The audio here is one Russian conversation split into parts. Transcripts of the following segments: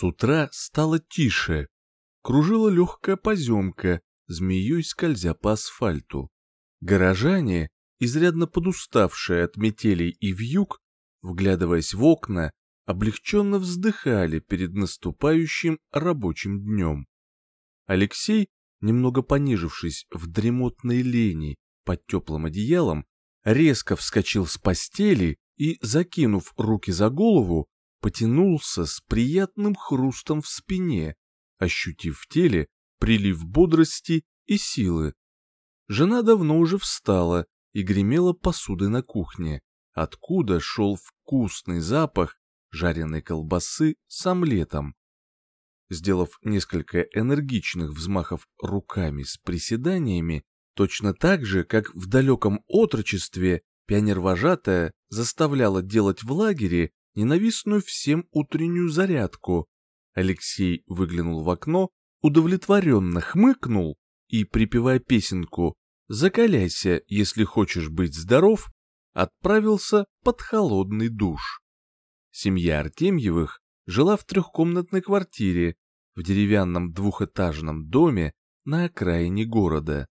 С утра стало тише. Кружила легкая поземка, змеей скользя по асфальту. Горожане, изрядно подуставшие от метелей и вьюг, вглядываясь в окна, облегченно вздыхали перед наступающим рабочим днем. Алексей, немного понижившись в дремотной лени под теплым одеялом, резко вскочил с постели и, закинув руки за голову, потянулся с приятным хрустом в спине, ощутив в теле прилив бодрости и силы. Жена давно уже встала и гремела посудой на кухне, откуда шел вкусный запах жареной колбасы с омлетом. Сделав несколько энергичных взмахов руками с приседаниями, точно так же, как в далеком отрочестве пионер-вожатая заставляла делать в лагере ненавистную всем утреннюю зарядку. Алексей выглянул в окно, удовлетворенно хмыкнул и, припевая песенку «Закаляйся, если хочешь быть здоров», отправился под холодный душ. Семья Артемьевых жила в трехкомнатной квартире в деревянном двухэтажном доме на окраине города.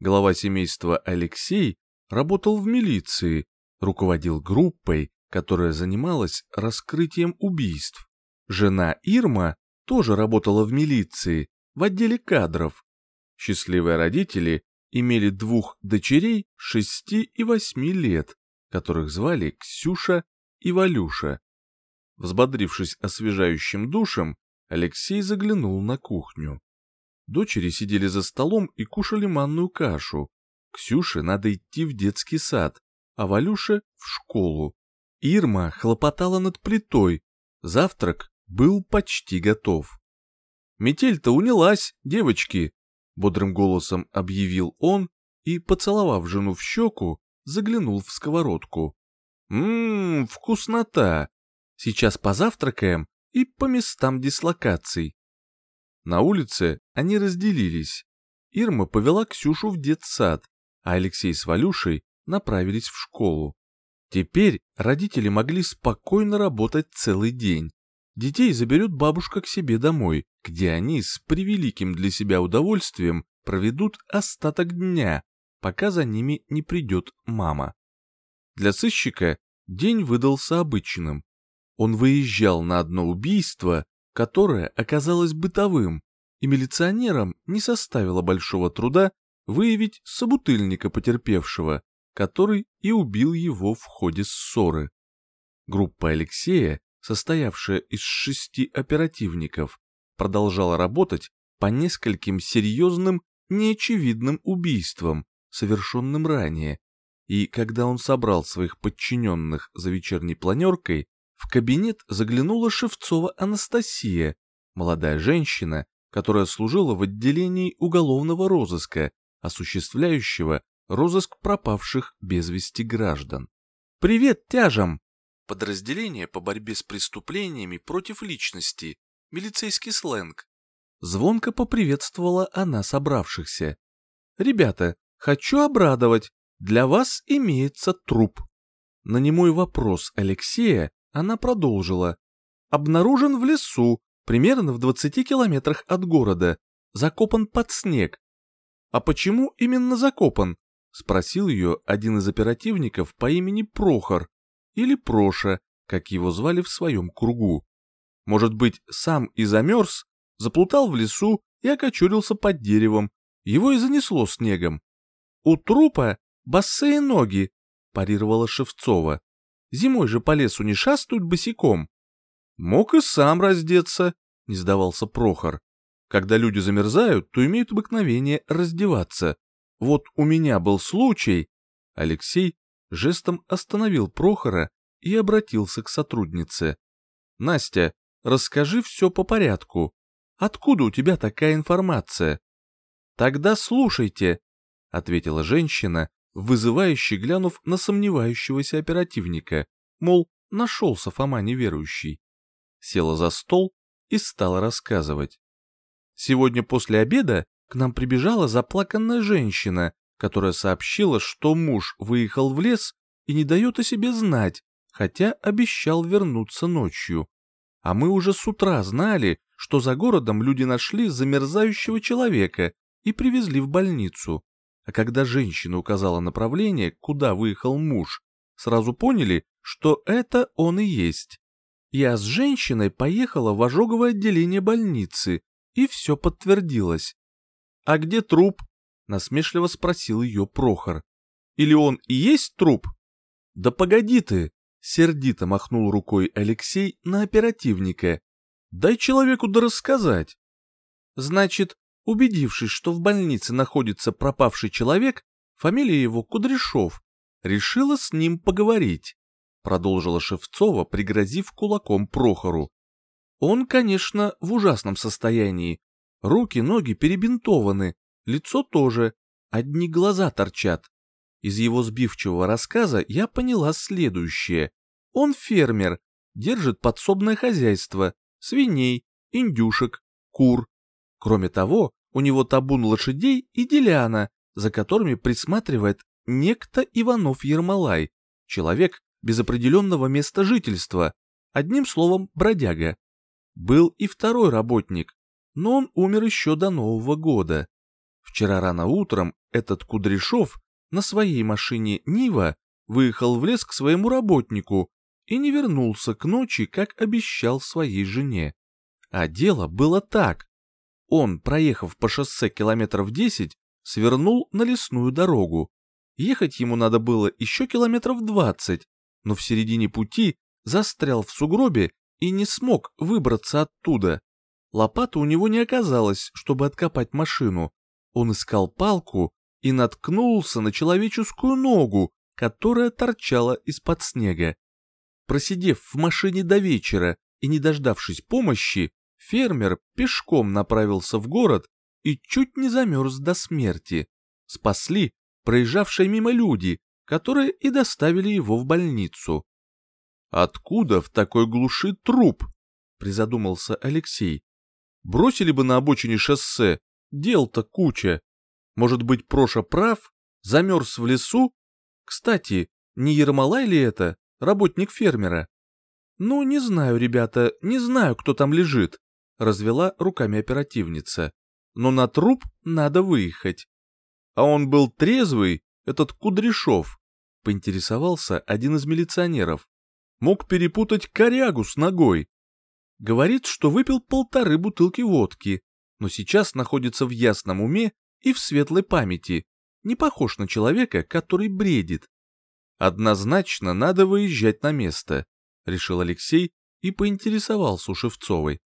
Глава семейства Алексей работал в милиции, руководил группой, которая занималась раскрытием убийств. Жена Ирма тоже работала в милиции, в отделе кадров. Счастливые родители имели двух дочерей шести и восьми лет, которых звали Ксюша и Валюша. Взбодрившись освежающим душем, Алексей заглянул на кухню. Дочери сидели за столом и кушали манную кашу. Ксюше надо идти в детский сад, а Валюше — в школу. Ирма хлопотала над плитой. Завтрак был почти готов. «Метель-то унялась, девочки!» — бодрым голосом объявил он и, поцеловав жену в щеку, заглянул в сковородку. «Ммм, вкуснота! Сейчас позавтракаем и по местам дислокаций». На улице они разделились. Ирма повела Ксюшу в детсад, а Алексей с Валюшей направились в школу. Теперь родители могли спокойно работать целый день. Детей заберет бабушка к себе домой, где они с превеликим для себя удовольствием проведут остаток дня, пока за ними не придет мама. Для сыщика день выдался обычным. Он выезжал на одно убийство, которое оказалось бытовым, и милиционерам не составило большого труда выявить собутыльника потерпевшего, который и убил его в ходе ссоры. Группа Алексея, состоявшая из шести оперативников, продолжала работать по нескольким серьезным, неочевидным убийствам, совершенным ранее, и когда он собрал своих подчиненных за вечерней планеркой, в кабинет заглянула Шевцова Анастасия, молодая женщина, которая служила в отделении уголовного розыска, осуществляющего розыск пропавших без вести граждан. «Привет, тяжам!» Подразделение по борьбе с преступлениями против личности, милицейский сленг. Звонко поприветствовала она собравшихся. «Ребята, хочу обрадовать, для вас имеется труп». На немой вопрос Алексея она продолжила. «Обнаружен в лесу, примерно в 20 километрах от города, закопан под снег. А почему именно закопан? — спросил ее один из оперативников по имени Прохор, или Проша, как его звали в своем кругу. Может быть, сам и замерз, заплутал в лесу и окочурился под деревом, его и занесло снегом. «У трупа босые ноги», — парировала Шевцова. «Зимой же по лесу не шастают босиком». «Мог и сам раздеться», — не сдавался Прохор. «Когда люди замерзают, то имеют обыкновение раздеваться. Вот у меня был случай. Алексей жестом остановил Прохора и обратился к сотруднице. Настя, расскажи все по порядку. Откуда у тебя такая информация? Тогда слушайте, ответила женщина, вызывающе глянув на сомневающегося оперативника, мол, нашелся Фома неверующий. Села за стол и стала рассказывать. Сегодня после обеда к нам прибежала заплаканная женщина, которая сообщила, что муж выехал в лес и не дает о себе знать, хотя обещал вернуться ночью. А мы уже с утра знали, что за городом люди нашли замерзающего человека и привезли в больницу. А когда женщина указала направление, куда выехал муж, сразу поняли, что это он и есть. Я с женщиной поехала в ожоговое отделение больницы, и все подтвердилось. «А где труп?» — насмешливо спросил ее Прохор. «Или он и есть труп?» «Да погоди ты!» — сердито махнул рукой Алексей на оперативника. «Дай человеку да рассказать». «Значит, убедившись, что в больнице находится пропавший человек, фамилия его Кудряшов, решила с ним поговорить», — продолжила Шевцова, пригрозив кулаком Прохору. «Он, конечно, в ужасном состоянии. Руки, ноги перебинтованы, лицо тоже, одни глаза торчат. Из его сбивчивого рассказа я поняла следующее. Он фермер, держит подсобное хозяйство, свиней, индюшек, кур. Кроме того, у него табун лошадей и деляна, за которыми присматривает некто Иванов Ермолай, человек без определенного места жительства, одним словом, бродяга. Был и второй работник, но он умер еще до Нового года. Вчера рано утром этот Кудряшов на своей машине Нива выехал в лес к своему работнику и не вернулся к ночи, как обещал своей жене. А дело было так. Он, проехав по шоссе километров десять, свернул на лесную дорогу. Ехать ему надо было еще километров двадцать, но в середине пути застрял в сугробе и не смог выбраться оттуда. Лопаты у него не оказалось, чтобы откопать машину. Он искал палку и наткнулся на человеческую ногу, которая торчала из-под снега. Просидев в машине до вечера и не дождавшись помощи, фермер пешком направился в город и чуть не замерз до смерти. Спасли проезжавшие мимо люди, которые и доставили его в больницу. «Откуда в такой глуши труп?» — призадумался Алексей. «Бросили бы на обочине шоссе, дел-то куча. Может быть, Проша прав? Замерз в лесу? Кстати, не Ермолай ли это, работник фермера? Ну, не знаю, ребята, не знаю, кто там лежит, развела руками оперативница. Но на труп надо выехать. А он был трезвый, этот Кудряшов, поинтересовался один из милиционеров. Мог перепутать корягу с ногой. Говорит, что выпил полторы бутылки водки, но сейчас находится в ясном уме и в светлой памяти, не похож на человека, который бредит. Однозначно надо выезжать на место, решил Алексей и поинтересовался у Шевцовой.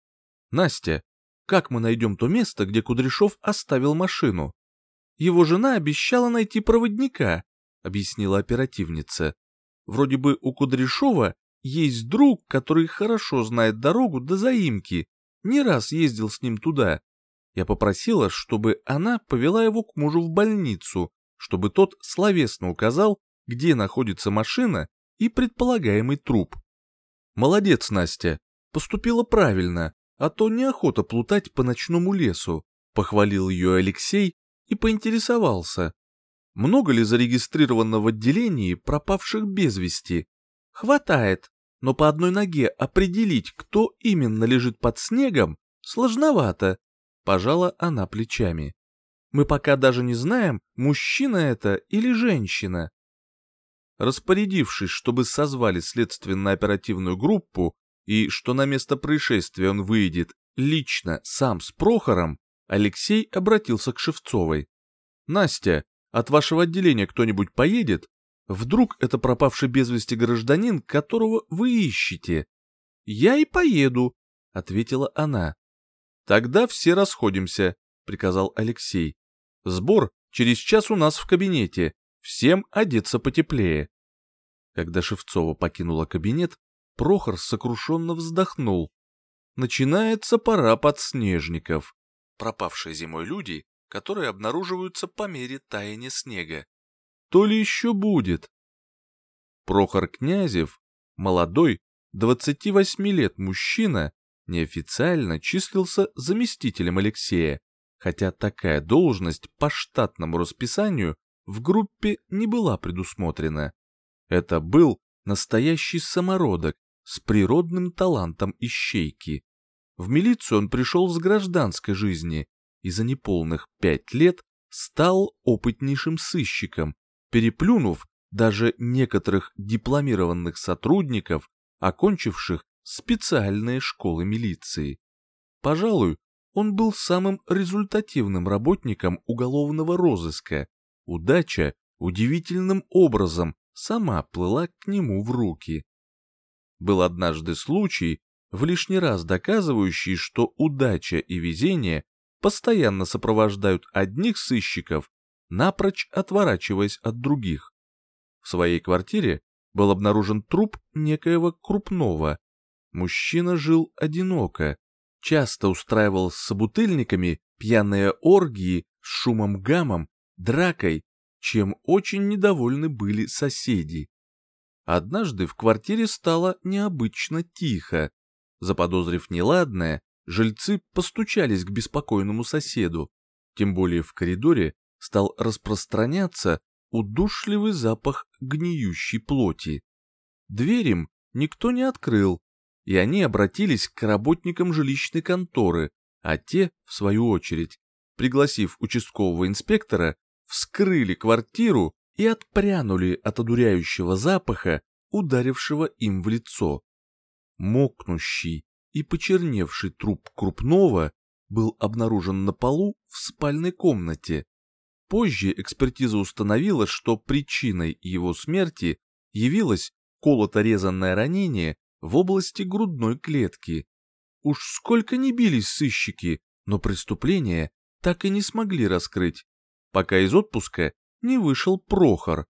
Настя, как мы найдем то место, где Кудряшов оставил машину? Его жена обещала найти проводника, объяснила оперативница. Вроде бы у Кудряшова есть друг, который хорошо знает дорогу до заимки, не раз ездил с ним туда. Я попросила, чтобы она повела его к мужу в больницу, чтобы тот словесно указал, где находится машина и предполагаемый труп. Молодец, Настя, поступила правильно, а то неохота плутать по ночному лесу, похвалил ее Алексей и поинтересовался. Много ли зарегистрировано в отделении пропавших без вести? Хватает, но по одной ноге определить, кто именно лежит под снегом, сложновато. Пожала она плечами. Мы пока даже не знаем, мужчина это или женщина. Распорядившись, чтобы созвали следственно-оперативную группу и что на место происшествия он выйдет лично сам с Прохором, Алексей обратился к Шевцовой. «Настя, от вашего отделения кто-нибудь поедет? Вдруг это пропавший без вести гражданин, которого вы ищете?» «Я и поеду», — ответила она. «Тогда все расходимся», — приказал Алексей. «Сбор через час у нас в кабинете. Всем одеться потеплее». Когда Шевцова покинула кабинет, Прохор сокрушенно вздохнул. Начинается пора подснежников. Пропавшие зимой люди, которые обнаруживаются по мере таяния снега. То ли еще будет. Прохор Князев, молодой, 28 лет мужчина, неофициально числился заместителем Алексея, хотя такая должность по штатному расписанию в группе не была предусмотрена. Это был настоящий самородок с природным талантом ищейки. В милицию он пришел с гражданской жизни и за неполных пять лет стал опытнейшим сыщиком, переплюнув даже некоторых дипломированных сотрудников, окончивших специальные школы милиции. Пожалуй, он был самым результативным работником уголовного розыска. Удача удивительным образом сама плыла к нему в руки. Был однажды случай, в лишний раз доказывающий, что удача и везение постоянно сопровождают одних сыщиков, напрочь отворачиваясь от других. В своей квартире был обнаружен труп некоего крупного. Мужчина жил одиноко, часто устраивал с собутыльниками пьяные оргии с шумом-гамом, дракой, чем очень недовольны были соседи. Однажды в квартире стало необычно тихо. Заподозрив неладное, жильцы постучались к беспокойному соседу. Тем более в коридоре стал распространяться удушливый запах гниющей плоти. Дверь никто не открыл, и они обратились к работникам жилищной конторы, а те, в свою очередь, пригласив участкового инспектора, вскрыли квартиру и отпрянули от одуряющего запаха, ударившего им в лицо. Мокнущий и почерневший труп Крупного был обнаружен на полу в спальной комнате. Позже экспертиза установила, что причиной его смерти явилось колото-резанное ранение в области грудной клетки. Уж сколько ни бились сыщики, но преступление так и не смогли раскрыть, пока из отпуска не вышел Прохор.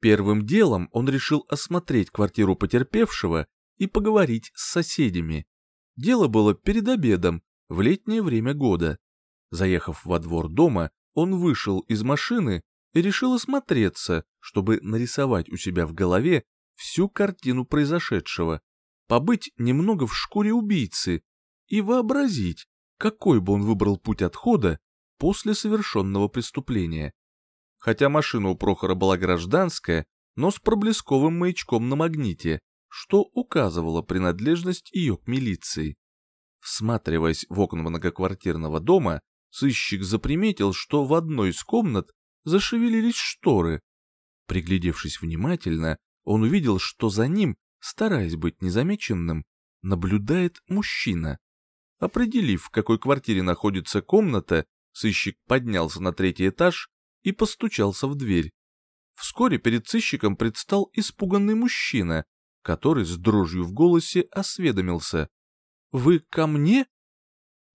Первым делом он решил осмотреть квартиру потерпевшего и поговорить с соседями. Дело было перед обедом, в летнее время года. Заехав во двор дома, он вышел из машины и решил осмотреться, чтобы нарисовать у себя в голове всю картину произошедшего, побыть немного в шкуре убийцы и вообразить, какой бы он выбрал путь отхода после совершенного преступления. Хотя машина у Прохора была гражданская, но с проблесковым маячком на магните, что указывало принадлежность ее к милиции. Всматриваясь в окна многоквартирного дома, сыщик заприметил, что в одной из комнат зашевелились шторы. Приглядевшись внимательно, он увидел, что за ним, стараясь быть незамеченным, наблюдает мужчина. Определив, в какой квартире находится комната, сыщик поднялся на третий этаж и постучался в дверь. Вскоре перед сыщиком предстал испуганный мужчина, который с дрожью в голосе осведомился. «Вы ко мне?»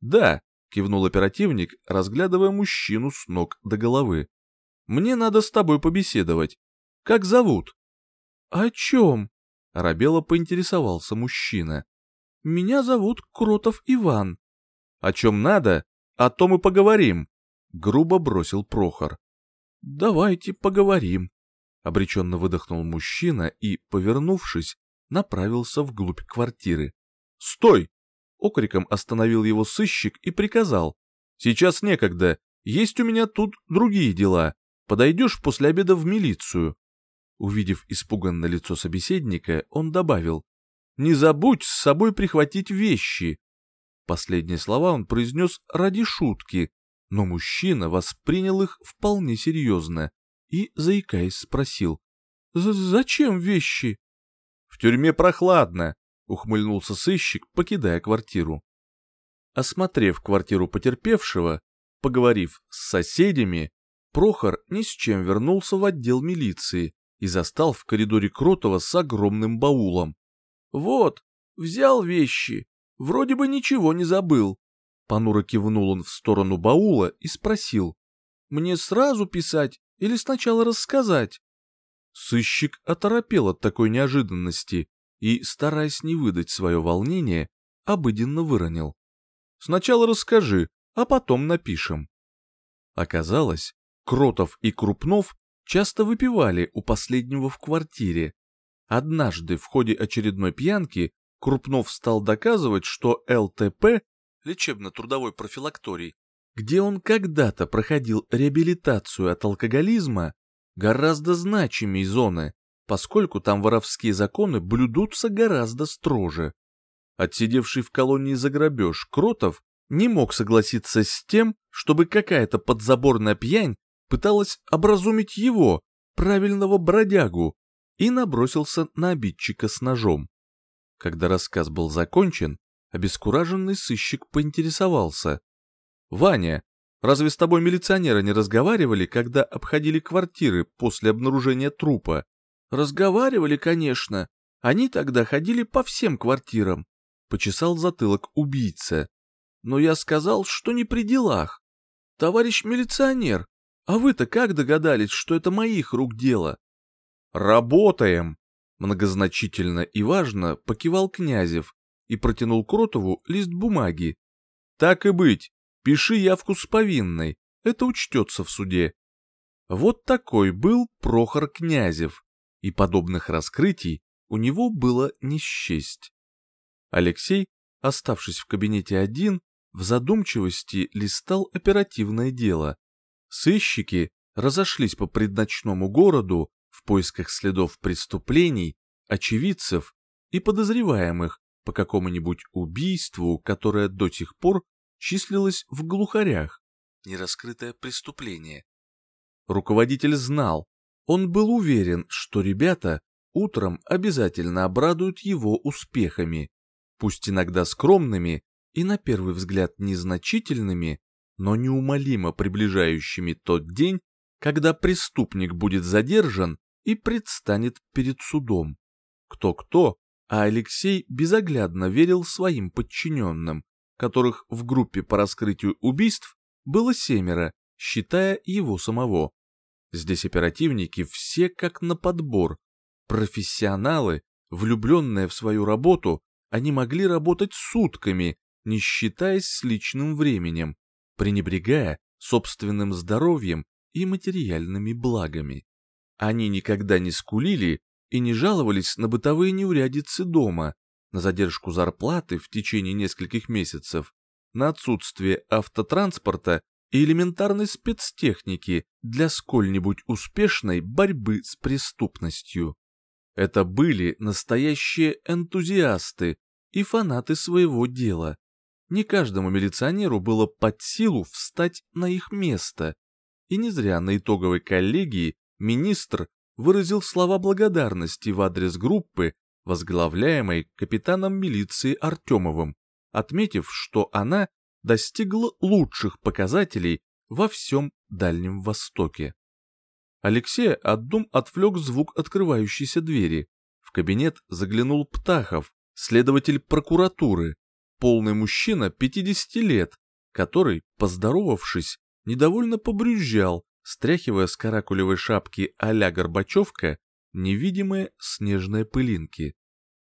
«Да», — кивнул оперативник, разглядывая мужчину с ног до головы. «Мне надо с тобой побеседовать. Как зовут?» «О чем?» — рабело поинтересовался мужчина. «Меня зовут Кротов Иван». «О чем надо, о том и поговорим», — грубо бросил Прохор. «Давайте поговорим», — обреченно выдохнул мужчина и, повернувшись, направился вглубь квартиры. «Стой!» Окриком остановил его сыщик и приказал. «Сейчас некогда. Есть у меня тут другие дела. Подойдешь после обеда в милицию». Увидев испуганное лицо собеседника, он добавил. «Не забудь с собой прихватить вещи». Последние слова он произнес ради шутки, но мужчина воспринял их вполне серьезно и, заикаясь, спросил. «Зачем вещи?» «В тюрьме прохладно», ухмыльнулся сыщик, покидая квартиру. Осмотрев квартиру потерпевшего, поговорив с соседями, Прохор ни с чем вернулся в отдел милиции и застал в коридоре Кротова с огромным баулом. «Вот, взял вещи, вроде бы ничего не забыл». Понуро кивнул он в сторону баула и спросил, «Мне сразу писать или сначала рассказать?» Сыщик оторопел от такой неожиданности и, стараясь не выдать свое волнение, обыденно выронил. «Сначала расскажи, а потом напишем». Оказалось, Кротов и Крупнов часто выпивали у последнего в квартире. Однажды в ходе очередной пьянки Крупнов стал доказывать, что ЛТП, лечебно-трудовой профилакторий, где он когда-то проходил реабилитацию от алкоголизма, гораздо значимее зоны, поскольку там воровские законы блюдутся гораздо строже. Отсидевший в колонии за грабеж Кротов не мог согласиться с тем, чтобы какая-то подзаборная пьянь пыталась образумить его, правильного бродягу, и набросился на обидчика с ножом. Когда рассказ был закончен, обескураженный сыщик поинтересовался. «Ваня, разве с тобой милиционеры не разговаривали, когда обходили квартиры после обнаружения трупа?» «Разговаривали, конечно. Они тогда ходили по всем квартирам», — почесал затылок убийца. «Но я сказал, что не при делах. Товарищ милиционер, а вы-то как догадались, что это моих рук дело?» «Работаем!» Многозначительно и важно покивал Князев и протянул Кротову лист бумаги. «Так и быть, пиши явку с повинной, это учтется в суде». Вот такой был Прохор Князев, и подобных раскрытий у него было не счесть. Алексей, оставшись в кабинете один, в задумчивости листал оперативное дело. Сыщики разошлись по предночному городу в поисках следов преступлений, очевидцев и подозреваемых по какому-нибудь убийству, которое до сих пор числилось в глухарях. Нераскрытое преступление. Руководитель знал, он был уверен, что ребята утром обязательно обрадуют его успехами, пусть иногда скромными и на первый взгляд незначительными, но неумолимо приближающими тот день, когда преступник будет задержан и предстанет перед судом. Кто-кто, а Алексей безоглядно верил своим подчиненным, которых в группе по раскрытию убийств было семеро, считая его самого. Здесь оперативники все как на подбор. Профессионалы, влюбленные в свою работу, они могли работать сутками, не считаясь с личным временем, пренебрегая собственным здоровьем и материальными благами. Они никогда не скулили и не жаловались на бытовые неурядицы дома, на задержку зарплаты в течение нескольких месяцев, на отсутствие автотранспорта и элементарной спецтехники для сколь-нибудь успешной борьбы с преступностью. Это были настоящие энтузиасты и фанаты своего дела. Не каждому милиционеру было под силу встать на их место. И не зря на итоговой коллегии министр выразил слова благодарности в адрес группы, возглавляемой капитаном милиции Артемовым, отметив, что она достигла лучших показателей во всем Дальнем Востоке. Алексея от дум отвлек звук открывающейся двери. В кабинет заглянул Птахов, следователь прокуратуры, полный мужчина 50 лет, который, поздоровавшись, недовольно побрюзжал, стряхивая с каракулевой шапки а-ля Горбачевка невидимые снежные пылинки.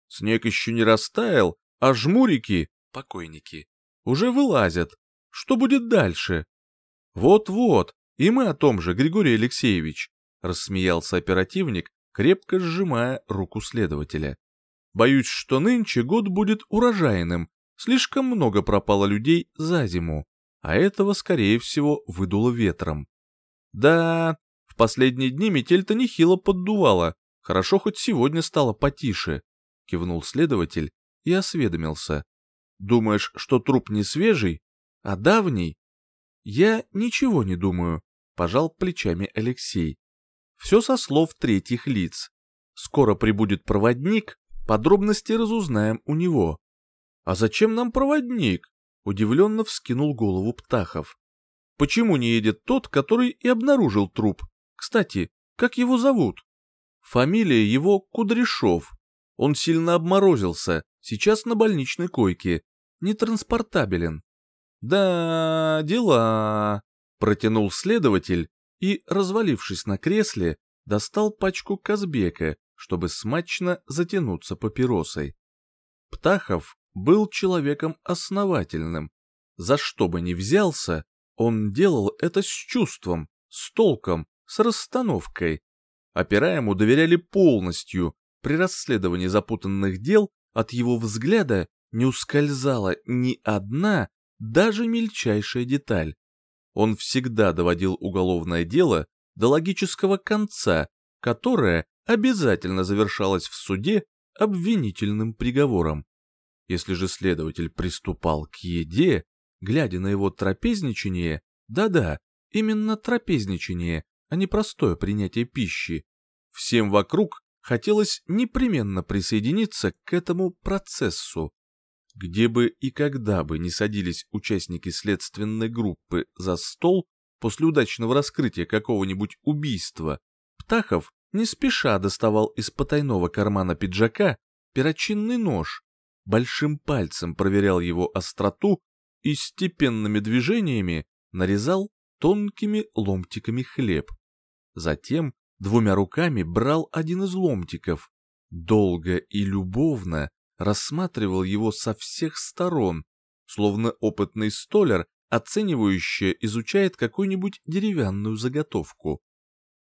Снег еще не растаял, а жмурики, покойники, уже вылазят. Что будет дальше? Вот-вот, и мы о том же, Григорий Алексеевич, рассмеялся оперативник, крепко сжимая руку следователя. Боюсь, что нынче год будет урожайным, слишком много пропало людей за зиму, а этого, скорее всего, выдуло ветром. Да, в последние дни метель-то нехило поддувала, хорошо хоть сегодня стало потише, кивнул следователь и осведомился. Думаешь, что труп не свежий, а давний? Я ничего не думаю, пожал плечами Алексей. Все со слов третьих лиц. Скоро прибудет проводник, подробности разузнаем у него. А зачем нам проводник? Удивленно вскинул голову Птахов. Почему не едет тот, который и обнаружил труп? Кстати, как его зовут? Фамилия его Кудряшов. Он сильно обморозился, сейчас на больничной койке. Нетранспортабелен. Да, дела. Протянул следователь и, развалившись на кресле, достал пачку Казбека, чтобы смачно затянуться папиросой. Птахов был человеком основательным. За что бы ни взялся, он делал это с чувством, с толком, с расстановкой. Опера ему доверяли полностью. При расследовании запутанных дел от его взгляда не ускользала ни одна, даже мельчайшая деталь. Он всегда доводил уголовное дело до логического конца, которое обязательно завершалась в суде обвинительным приговором. Если же следователь приступал к еде, глядя на его трапезничание, да-да, именно трапезничание, а не простое принятие пищи, всем вокруг хотелось непременно присоединиться к этому процессу. Где бы и когда бы не садились участники следственной группы за стол после удачного раскрытия какого-нибудь убийства, Птахов не спеша доставал из потайного кармана пиджака перочинный нож, большим пальцем проверял его остроту и степенными движениями нарезал тонкими ломтиками хлеб. Затем двумя руками брал один из ломтиков, долго и любовно рассматривал его со всех сторон, словно опытный столяр, оценивающе изучает какую-нибудь деревянную заготовку.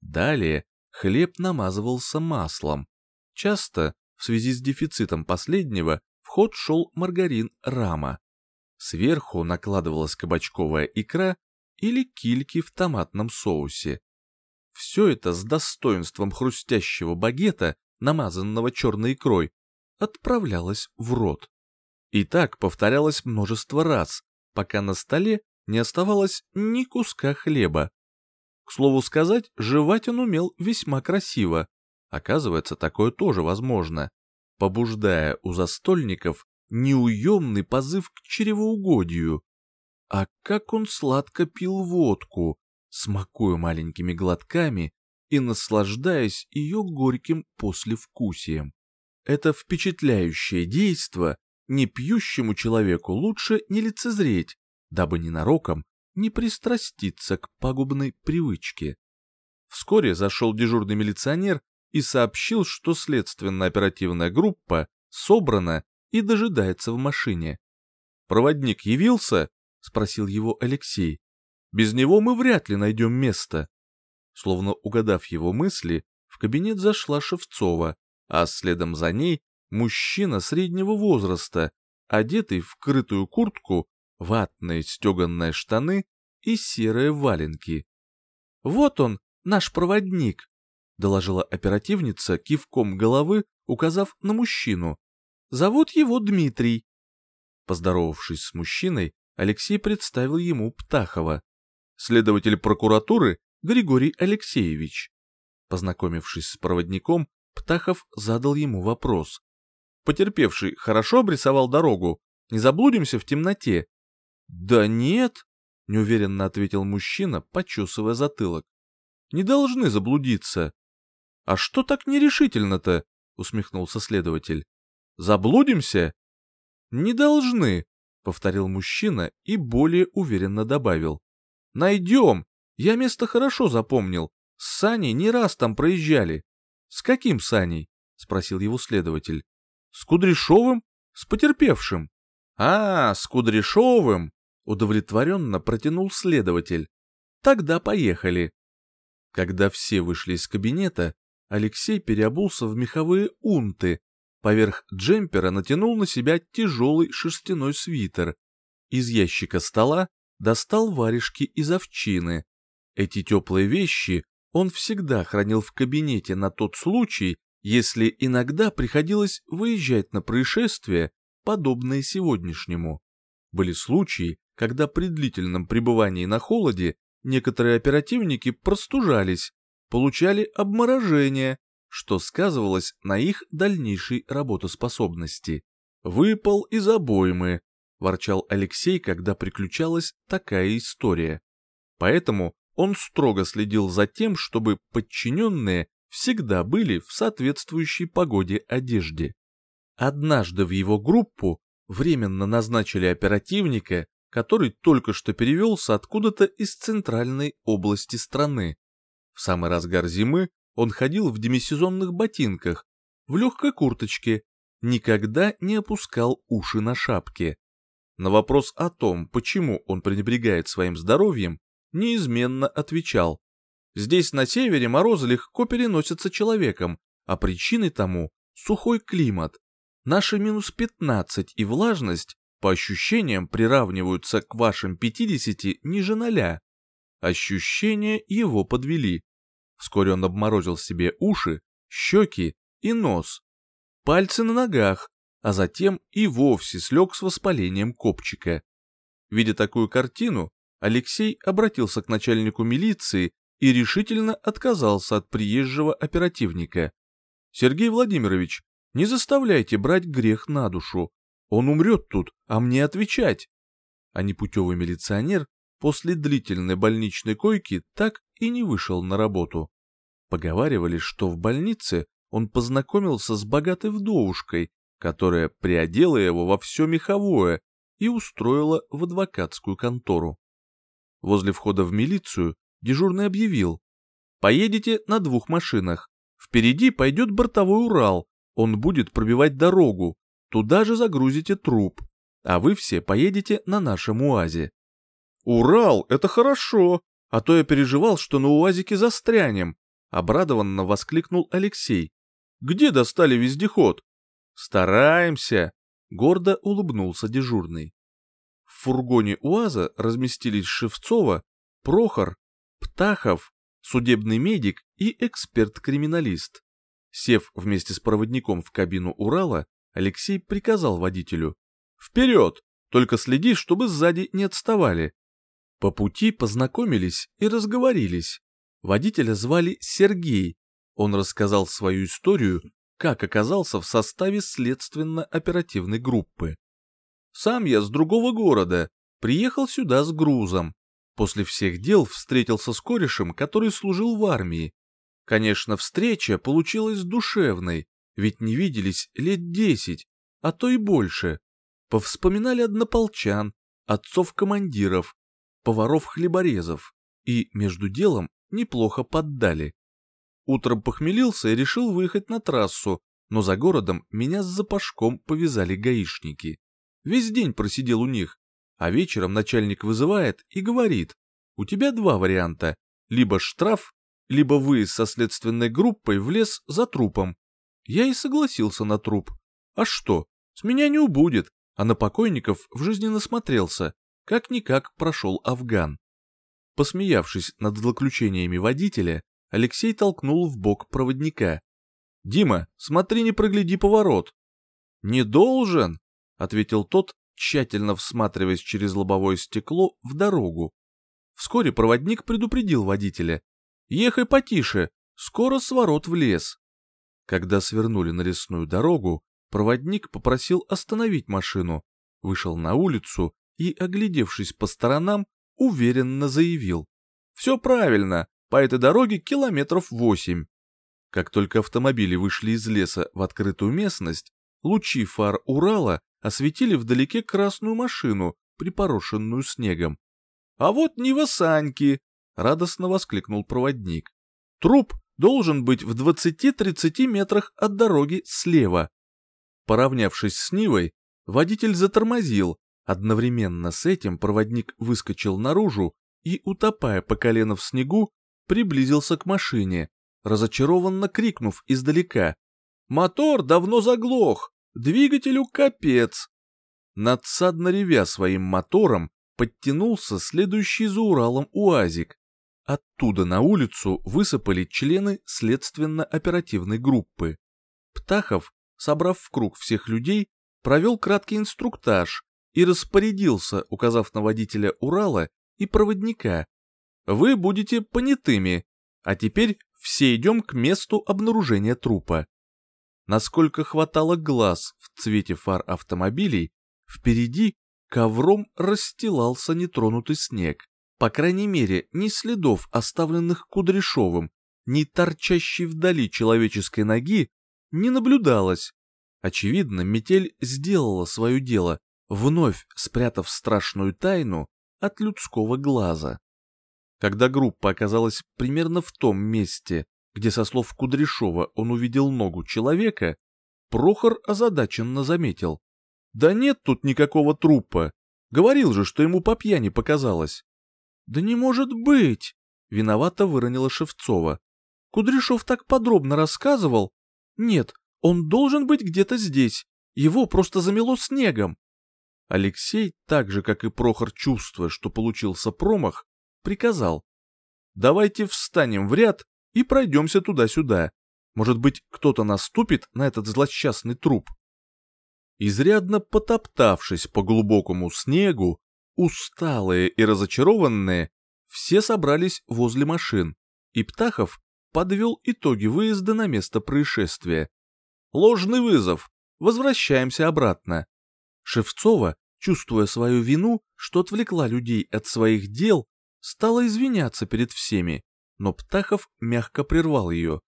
Далее хлеб намазывался маслом. Часто, в связи с дефицитом последнего, в ход шел маргарин рама. Сверху накладывалась кабачковая икра или кильки в томатном соусе. Все это с достоинством хрустящего багета, намазанного черной икрой, отправлялось в рот. И так повторялось множество раз, пока на столе не оставалось ни куска хлеба. К слову сказать, жевать он умел весьма красиво. Оказывается, такое тоже возможно, побуждая у застольников неуемный позыв к чревоугодию. А как он сладко пил водку, смакуя маленькими глотками и наслаждаясь ее горьким послевкусием. Это впечатляющее действо непьющему человеку лучше не лицезреть, дабы ненароком не пристраститься к пагубной привычке. Вскоре зашел дежурный милиционер и сообщил, что следственно-оперативная группа собрана и дожидается в машине. «Проводник явился?» — спросил его Алексей. «Без него мы вряд ли найдем место». Словно угадав его мысли, в кабинет зашла Шевцова, а следом за ней мужчина среднего возраста, одетый в крытую куртку, ватные стеганные штаны и серые валенки. «Вот он, наш проводник», — доложила оперативница кивком головы, указав на мужчину. «Зовут его Дмитрий». Поздоровавшись с мужчиной, Алексей представил ему Птахова. Следователь прокуратуры Григорий Алексеевич. Познакомившись с проводником, Птахов задал ему вопрос. Потерпевший хорошо обрисовал дорогу? Не заблудимся в темноте? Да нет, неуверенно ответил мужчина, почесывая затылок. Не должны заблудиться. А что так нерешительно-то? усмехнулся следователь. Заблудимся? Не должны, повторил мужчина и более уверенно добавил. Найдем. Я место хорошо запомнил. С Саней не раз там проезжали. С каким Саней? спросил его следователь. С Кудряшовым? С потерпевшим. А, с Кудряшовым, удовлетворенно протянул следователь. Тогда поехали. Когда все вышли из кабинета, Алексей переобулся в меховые унты, поверх джемпера натянул на себя тяжелый шерстяной свитер. Из ящика стола достал варежки из овчины. Эти теплые вещи он всегда хранил в кабинете на тот случай, если иногда приходилось выезжать на происшествия, подобные сегодняшнему. Были случаи, когда при длительном пребывании на холоде некоторые оперативники простужались, получали обморожение, что сказывалось на их дальнейшей работоспособности. «Выпал из обоймы», – ворчал Алексей, когда приключалась такая история. Поэтому он строго следил за тем, чтобы подчиненные всегда были в соответствующей погоде одежде. Однажды в его группу временно назначили оперативника, который только что перевелся откуда-то из центральной области страны. В самый разгар зимы он ходил в демисезонных ботинках, в легкой курточке, никогда не опускал уши на шапке. На вопрос о том, почему он пренебрегает своим здоровьем, неизменно отвечал Здесь на севере морозы легко переносятся человеком, а причиной тому – сухой климат. Наши минус 15 и влажность по ощущениям приравниваются к вашим 50 ниже ноля. Ощущения его подвели. Вскоре он обморозил себе уши, щеки и нос. Пальцы на ногах, а затем и вовсе слег с воспалением копчика. Видя такую картину, Алексей обратился к начальнику милиции и решительно отказался от приезжего оперативника. «Сергей Владимирович, не заставляйте брать грех на душу. Он умрет тут, а мне отвечать». А непутевый милиционер после длительной больничной койки так и не вышел на работу. Поговаривали, что в больнице он познакомился с богатой вдовушкой, которая приодела его во все меховое и устроила в адвокатскую контору. Возле входа в милицию дежурный объявил. «Поедете на двух машинах. Впереди пойдет бортовой Урал, он будет пробивать дорогу, туда же загрузите труп, а вы все поедете на нашем УАЗе. «Урал, это хорошо, а то я переживал, что на УАЗике застрянем», — обрадованно воскликнул Алексей. «Где достали вездеход?» «Стараемся», — гордо улыбнулся дежурный. Фургоне УАЗа разместились Шевцова, Прохор, Птахов, судебный медик и эксперт-криминалист. Сев вместе с проводником в кабину Урала, Алексей приказал водителю. «Вперед! Только следи, чтобы сзади не отставали. По пути познакомились и разговорились. Водителя звали Сергей. Он рассказал свою историю, как оказался в составе следственно-оперативной группы. Сам я с другого города, приехал сюда с грузом. После всех дел встретился с корешем, который служил в армии. Конечно, встреча получилась душевной, ведь не виделись лет десять, а то и больше. Повспоминали однополчан, отцов-командиров, поваров-хлеборезов и, между делом, неплохо поддали. Утром похмелился и решил выехать на трассу, но за городом меня с запашком повязали гаишники. Весь день просидел у них, а вечером начальник вызывает и говорит, у тебя два варианта, либо штраф, либо вы со следственной группой в лес за трупом. Я и согласился на труп. А что, с меня не убудет, а на покойников в жизни насмотрелся как-никак прошел Афган. Посмеявшись над злоключениями водителя, Алексей толкнул в бок проводника. «Дима, смотри, не прогляди поворот». «Не должен», — ответил тот, тщательно всматриваясь через лобовое стекло в дорогу. Вскоре проводник предупредил водителя. «Ехай потише, скоро сворот в лес». Когда свернули на лесную дорогу, проводник попросил остановить машину, вышел на улицу и, оглядевшись по сторонам, уверенно заявил. «Все правильно, по этой дороге километров восемь». Как только автомобили вышли из леса в открытую местность, лучи фар Урала осветили вдалеке красную машину, припорошенную снегом. «А вот Нива Саньки!» — радостно воскликнул проводник. «Труп должен быть в 20-30 метрах от дороги слева». Поравнявшись с Нивой, водитель затормозил, Одновременно с этим проводник выскочил наружу и, утопая по колено в снегу, приблизился к машине, разочарованно крикнув издалека. «Мотор давно заглох! Двигателю капец!» Надсадно ревя своим мотором, подтянулся следующий за Уралом УАЗик. Оттуда на улицу высыпали члены следственно-оперативной группы. Птахов, собрав в круг всех людей, провел краткий инструктаж, и распорядился, указав на водителя Урала и проводника. «Вы будете понятыми, а теперь все идем к месту обнаружения трупа». Насколько хватало глаз в цвете фар автомобилей, впереди ковром расстилался нетронутый снег. По крайней мере, ни следов, оставленных Кудряшовым, ни торчащей вдали человеческой ноги, не наблюдалось. Очевидно, метель сделала свое дело, вновь спрятав страшную тайну от людского глаза. Когда группа оказалась примерно в том месте, где со слов Кудряшова он увидел ногу человека, Прохор озадаченно заметил. «Да нет тут никакого трупа. Говорил же, что ему по пьяни показалось». «Да не может быть!» — виновато выронила Шевцова. «Кудряшов так подробно рассказывал. Нет, он должен быть где-то здесь. Его просто замело снегом. Алексей, так же, как и Прохор, чувствуя, что получился промах, приказал. «Давайте встанем в ряд и пройдемся туда-сюда. Может быть, кто-то наступит на этот злосчастный труп? Изрядно потоптавшись по глубокому снегу, усталые и разочарованные, все собрались возле машин, и Птахов подвел итоги выезда на место происшествия. Ложный вызов. Возвращаемся обратно. Шевцова, чувствуя свою вину, что отвлекла людей от своих дел, стала извиняться перед всеми, но Птахов мягко прервал ее.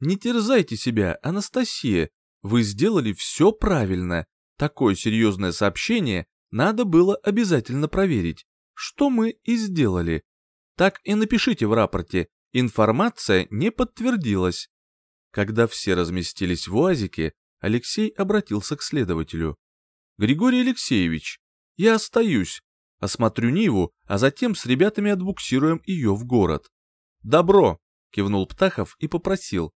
«Не терзайте себя, Анастасия, вы сделали все правильно. Такое серьезное сообщение надо было обязательно проверить, что мы и сделали. Так и напишите в рапорте, информация не подтвердилась». Когда все разместились в УАЗике, Алексей обратился к следователю. «Григорий Алексеевич, я остаюсь, осмотрю Ниву, а затем с ребятами отбуксируем ее в город». «Добро», — кивнул Птахов и попросил.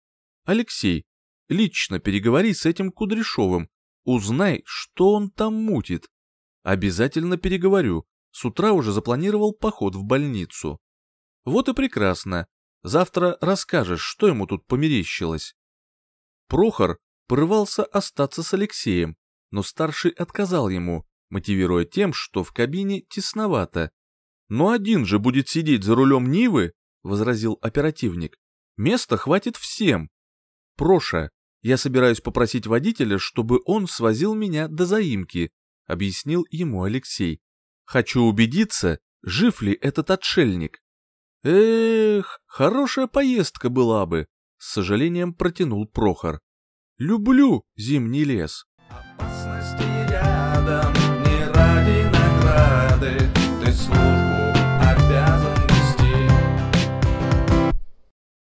«Алексей, лично переговори с этим Кудряшовым, узнай, что он там мутит». «Обязательно переговорю, с утра уже запланировал поход в больницу». «Вот и прекрасно. Завтра расскажешь, что ему тут померещилось». Прохор порывался остаться с Алексеем, но старший отказал ему, мотивируя тем, что в кабине тесновато. «Но один же будет сидеть за рулем Нивы», — возразил оперативник. «Места хватит всем. Проша, я собираюсь попросить водителя, чтобы он свозил меня до заимки», — объяснил ему Алексей. «Хочу убедиться, жив ли этот отшельник». «Эх, хорошая поездка была бы», — с сожалением протянул Прохор. «Люблю зимний лес». Опасности рядом, не ради награды, ты служишь.